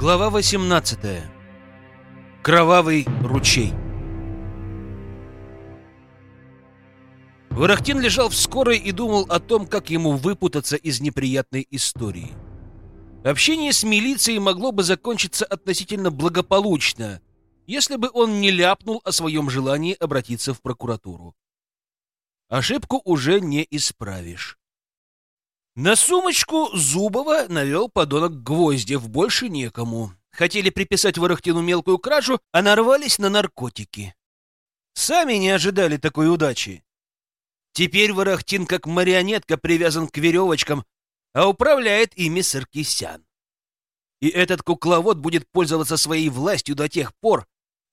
Глава 18. Кровавый ручей. Ворохтин лежал в скорой и думал о том, как ему выпутаться из неприятной истории. Общение с милицией могло бы закончиться относительно благополучно, если бы он не ляпнул о своем желании обратиться в прокуратуру. Ошибку уже не исправишь. На сумочку Зубова навел подонок Гвоздев, больше некому. Хотели приписать Ворохтину мелкую кражу, а нарвались на наркотики. Сами не ожидали такой удачи. Теперь Ворохтин как марионетка привязан к веревочкам, а управляет ими Саркисян. И этот кукловод будет пользоваться своей властью до тех пор,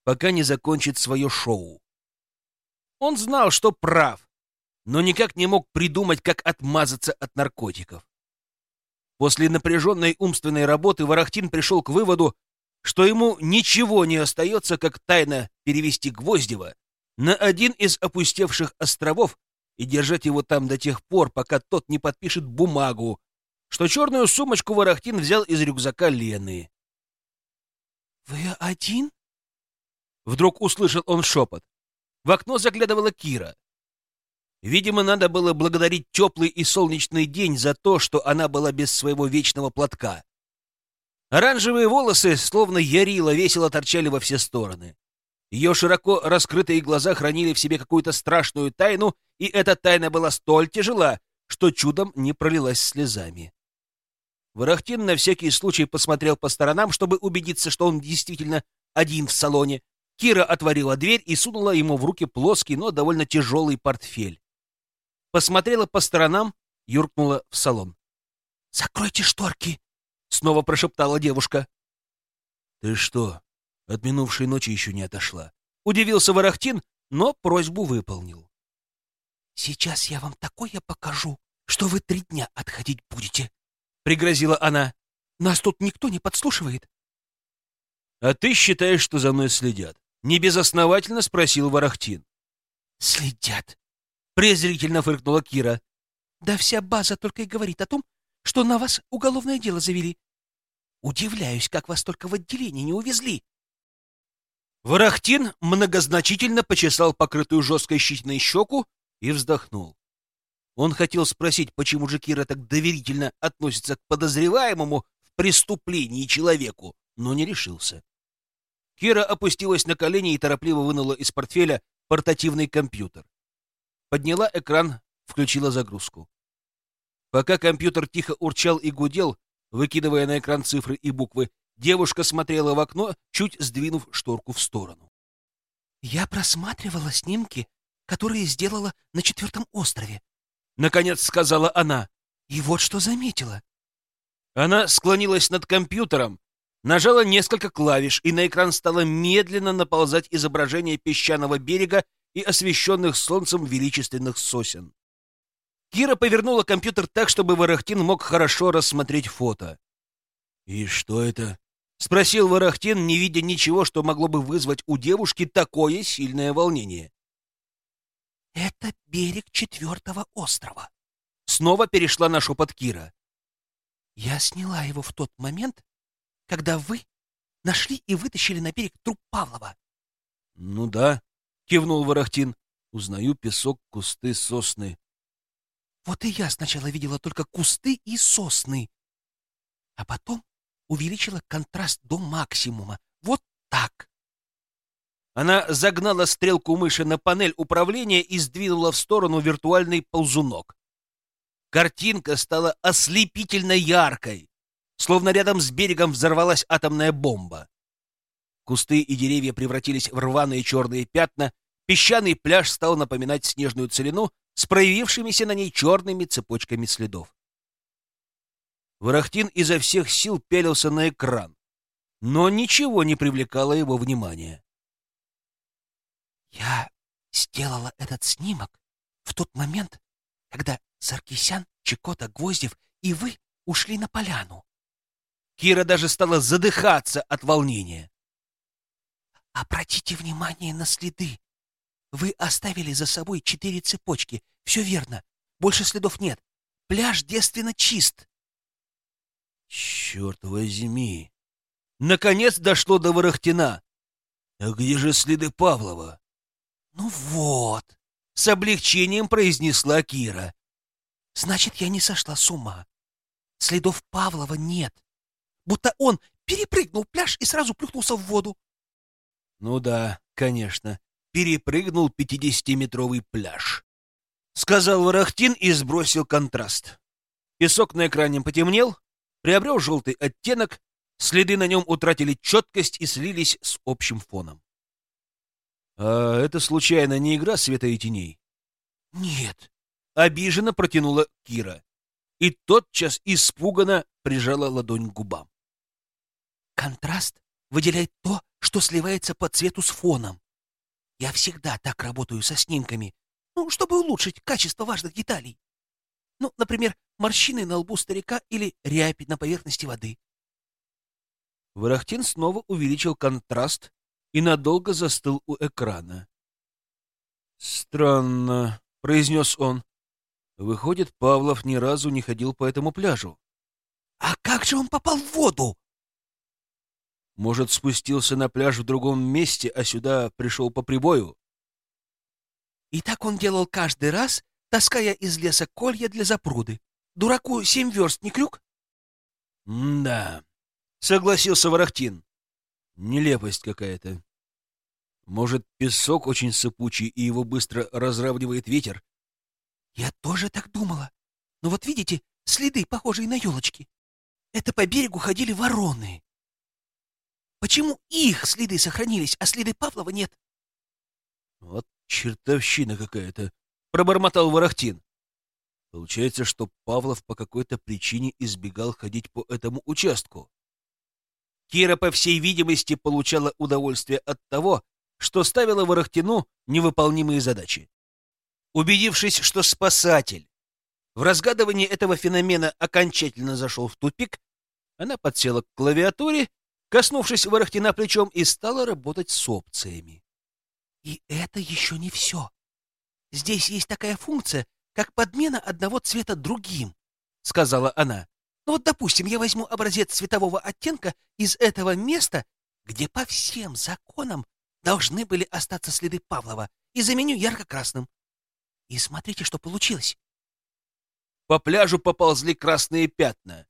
пока не закончит свое шоу. Он знал, что прав, но никак не мог придумать, как отмазаться от наркотиков. После напряженной умственной работы Ворохтин пришел к выводу, что ему ничего не остается, как тайно перевести Гвоздева на один из опустевших островов и держать его там до тех пор, пока тот не подпишет бумагу, что черную сумочку Ворохтин взял из рюкзака Лены. «Вы один?» Вдруг услышал он шепот. В окно заглядывала Кира. Видимо, надо было благодарить теплый и солнечный день за то, что она была без своего вечного платка. Оранжевые волосы, словно ярила, весело торчали во все стороны. Ее широко раскрытые глаза хранили в себе какую-то страшную тайну, и эта тайна была столь тяжела, что чудом не пролилась слезами. Ворохтин на всякий случай посмотрел по сторонам, чтобы убедиться, что он действительно один в салоне. Кира отворила дверь и сунула ему в руки плоский, но довольно тяжелый портфель посмотрела по сторонам, юркнула в салон. «Закройте шторки!» — снова прошептала девушка. «Ты что, от минувшей ночи еще не отошла?» — удивился Ворохтин, но просьбу выполнил. «Сейчас я вам такое покажу, что вы три дня отходить будете», — пригрозила она. «Нас тут никто не подслушивает». «А ты считаешь, что за мной следят?» — небезосновательно спросил Ворохтин. «Следят», презрительно фыркнула Кира. Да вся база только и говорит о том, что на вас уголовное дело завели. Удивляюсь, как вас только в отделение не увезли. Ворохтин многозначительно почесал покрытую жесткой щетиной щеку и вздохнул. Он хотел спросить, почему же Кира так доверительно относится к подозреваемому в преступлении человеку, но не решился. Кира опустилась на колени и торопливо вынула из портфеля портативный компьютер подняла экран, включила загрузку. Пока компьютер тихо урчал и гудел, выкидывая на экран цифры и буквы, девушка смотрела в окно, чуть сдвинув шторку в сторону. «Я просматривала снимки, которые сделала на четвертом острове», — наконец сказала она. «И вот что заметила». Она склонилась над компьютером, нажала несколько клавиш, и на экран стало медленно наползать изображение песчаного берега и освещенных солнцем величественных сосен. Кира повернула компьютер так, чтобы Ворохтин мог хорошо рассмотреть фото. «И что это?» — спросил Ворохтин, не видя ничего, что могло бы вызвать у девушки такое сильное волнение. «Это берег четвертого острова», — снова перешла на шепот Кира. «Я сняла его в тот момент, когда вы нашли и вытащили на берег труп Павлова». «Ну да», — кивнул Ворохтин. Узнаю песок, кусты, сосны. Вот и я сначала видела только кусты и сосны. А потом увеличила контраст до максимума. Вот так. Она загнала стрелку мыши на панель управления и сдвинула в сторону виртуальный ползунок. Картинка стала ослепительно яркой, словно рядом с берегом взорвалась атомная бомба. Кусты и деревья превратились в рваные черные пятна, песчаный пляж стал напоминать снежную целину с проявившимися на ней черными цепочками следов. Ворохтин изо всех сил пялился на экран, но ничего не привлекало его внимания. «Я сделала этот снимок в тот момент, когда Саркисян, Чекота, Гвоздев и вы ушли на поляну». Кира даже стала задыхаться от волнения. Обратите внимание на следы. Вы оставили за собой четыре цепочки. Все верно. Больше следов нет. Пляж девственно чист. Черт возьми! Наконец дошло до Ворохтина. «А где же следы Павлова?» «Ну вот», — с облегчением произнесла Кира. «Значит, я не сошла с ума. Следов Павлова нет. Будто он перепрыгнул пляж и сразу плюхнулся в воду». «Ну да, конечно, перепрыгнул пятидесятиметровый пляж», — сказал Ворохтин и сбросил контраст. Песок на экране потемнел, приобрел желтый оттенок, следы на нем утратили четкость и слились с общим фоном. «А это, случайно, не игра света и теней?» «Нет», — обиженно протянула Кира. И тотчас испуганно прижала ладонь к губам. «Контраст выделяет то, что сливается по цвету с фоном. Я всегда так работаю со снимками, ну, чтобы улучшить качество важных деталей. Ну, например, морщины на лбу старика или рябь на поверхности воды. Ворохтин снова увеличил контраст и надолго застыл у экрана. «Странно», — произнес он. «Выходит, Павлов ни разу не ходил по этому пляжу». «А как же он попал в воду?» «Может, спустился на пляж в другом месте, а сюда пришел по прибою?» «И так он делал каждый раз, таская из леса колья для запруды. Дураку семь верст не крюк?» «Да», — согласился Ворохтин. «Нелепость какая-то. Может, песок очень сыпучий, и его быстро разравнивает ветер?» «Я тоже так думала. Но вот видите, следы, похожие на елочки. Это по берегу ходили вороны. Почему их следы сохранились, а следы Павлова нет?» «Вот чертовщина какая-то», — пробормотал Ворохтин. Получается, что Павлов по какой-то причине избегал ходить по этому участку. Кира, по всей видимости, получала удовольствие от того, что ставила Ворохтину невыполнимые задачи. Убедившись, что спасатель в разгадывании этого феномена окончательно зашел в тупик, она подсела к клавиатуре, коснувшись Ворохтина плечом, и стала работать с опциями. И это еще не все. Здесь есть такая функция, как подмена одного цвета другим, — сказала она. Ну вот, допустим, я возьму образец цветового оттенка из этого места, где по всем законам должны были остаться следы Павлова, и заменю ярко-красным. И смотрите, что получилось. По пляжу поползли красные пятна.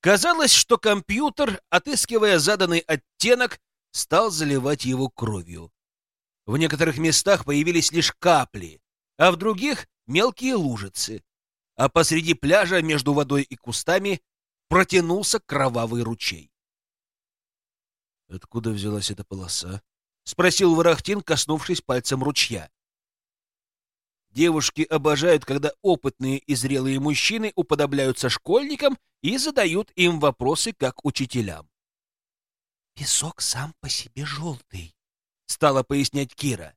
Казалось, что компьютер, отыскивая заданный оттенок, стал заливать его кровью. В некоторых местах появились лишь капли, а в других — мелкие лужицы а посреди пляжа между водой и кустами протянулся кровавый ручей. «Откуда взялась эта полоса?» — спросил Ворохтин, коснувшись пальцем ручья. Девушки обожают, когда опытные и зрелые мужчины уподобляются школьникам и задают им вопросы как учителям. «Песок сам по себе желтый», — стала пояснять Кира.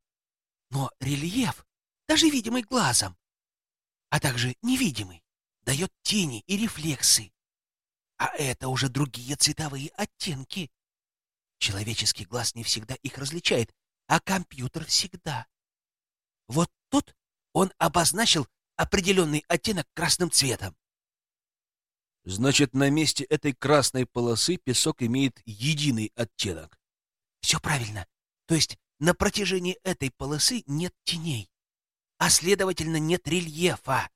«Но рельеф, даже видимый глазом, а также невидимый, дает тени и рефлексы. А это уже другие цветовые оттенки. Человеческий глаз не всегда их различает, а компьютер всегда. Вот тут он обозначил определенный оттенок красным цветом. Значит, на месте этой красной полосы песок имеет единый оттенок. Все правильно. То есть на протяжении этой полосы нет теней а следовательно нет рельефа.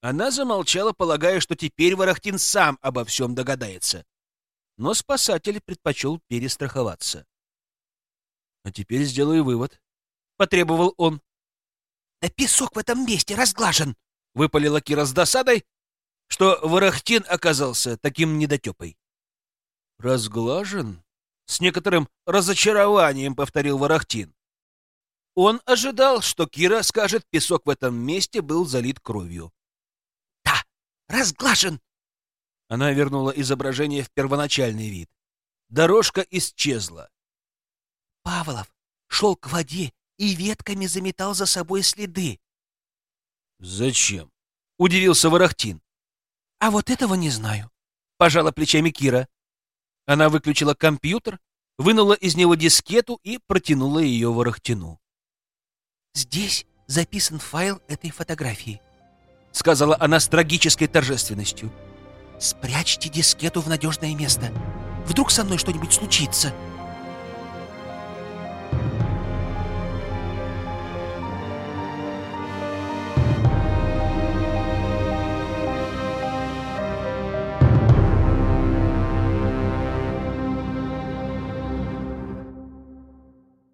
Она замолчала, полагая, что теперь Ворохтин сам обо всем догадается. Но спасатель предпочел перестраховаться. «А теперь сделаю вывод», — потребовал он. «Да песок в этом месте разглажен!» — выпалила Кира с досадой, что Ворохтин оказался таким недотепой. «Разглажен?» — с некоторым разочарованием повторил Ворохтин. Он ожидал, что Кира скажет, песок в этом месте был залит кровью. «Да, разглажен!» Она вернула изображение в первоначальный вид. Дорожка исчезла. Павлов шел к воде и ветками заметал за собой следы. «Зачем?» — удивился Ворохтин. «А вот этого не знаю», — пожала плечами Кира. Она выключила компьютер, вынула из него дискету и протянула ее Ворохтину. Здесь записан файл этой фотографии», — сказала она с трагической торжественностью. «Спрячьте дискету в надежное место. Вдруг со мной что-нибудь случится?»